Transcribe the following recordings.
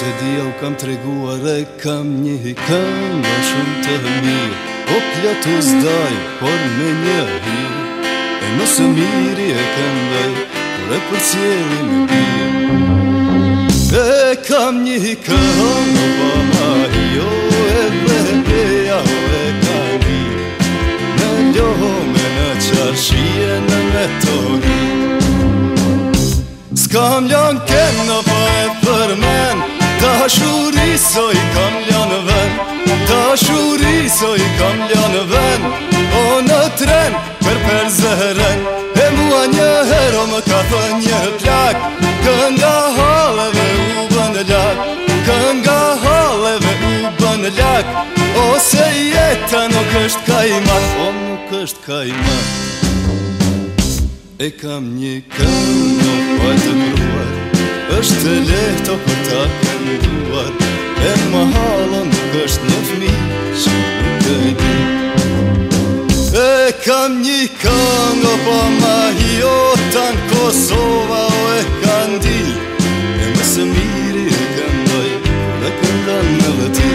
Se di u kam treguar e kam një hikën Në shumë të mirë O po pjatu zdaj, por me një hi E nësë miri e kam daj Kure për cjeri me bje E kam një hikën Në baha i jo o e dhe e ja o e ka i Në ljoho me në qarëshie në metoni Ska më ljoho në kemë në baha Kuriso i kam lja në ven O po në tren Për për zëhren E mua një hero më ka thë një plak Kë nga halëve u bën lak Kë nga halëve u bën lak Ose jetë nuk është ka ma O po nuk është ka ma E kam një këmë në pajtë në ruar është të lehto për kam një kango Po ma hiota në Kosova o e kandil E më së miri e këndoj Në këndan në vëti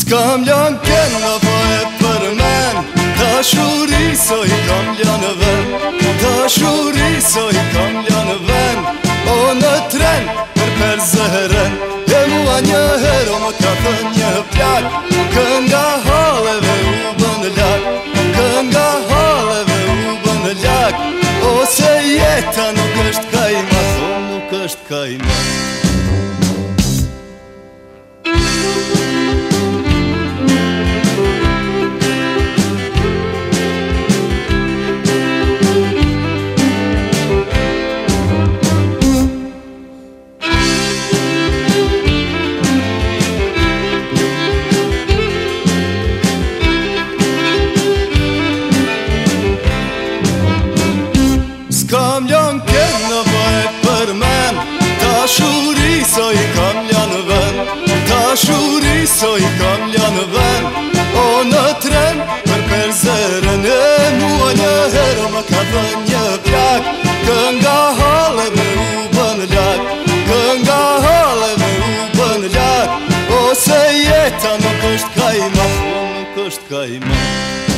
S'kam janë kënga po e për men Ta shuri so i kam janë ven Ta shuri so i kam janë ven O po në tren për per zëheren E mua një o më ka thë një plak Ta nuk është ka imat, o po nuk është ka kënë në bëhet për men Ta shuri së i kam janë ven Ta shuri së i kam janë ven O në tren për për zërën e mua një herë Më ka dhe një pjak Kën nga hale u bën lak Kën nga hale u bën lak O se jeta nuk është kajma Nuk është kajma Nuk është kajma